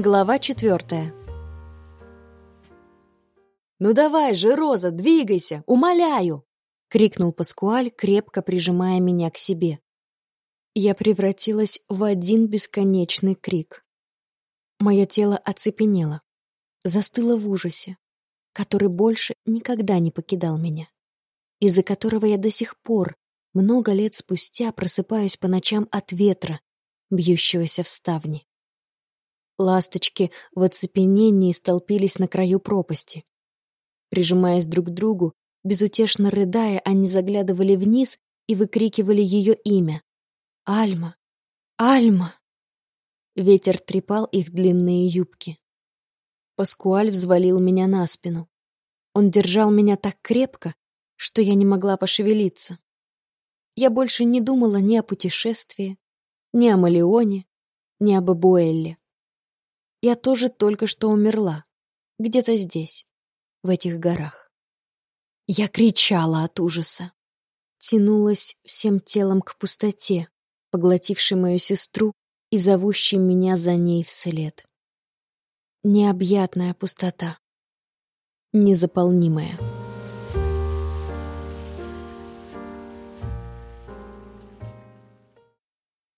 Глава четвертая. «Ну давай же, Роза, двигайся, умоляю!» — крикнул Паскуаль, крепко прижимая меня к себе. Я превратилась в один бесконечный крик. Мое тело оцепенело, застыло в ужасе, который больше никогда не покидал меня, из-за которого я до сих пор, много лет спустя, просыпаюсь по ночам от ветра, бьющегося в ставни. Ласточки в оцепенении столпились на краю пропасти. Прижимаясь друг к другу, безутешно рыдая, они заглядывали вниз и выкрикивали ее имя. «Альма! Альма!» Ветер трепал их длинные юбки. Паскуаль взвалил меня на спину. Он держал меня так крепко, что я не могла пошевелиться. Я больше не думала ни о путешествии, ни о Малеоне, ни об Эбуэлле. Я тоже только что умерла. Где-то здесь, в этих горах. Я кричала от ужаса. Тянулась всем телом к пустоте, поглотившей мою сестру и зовущей меня за ней вслед. Необъятная пустота. Незаполнимая.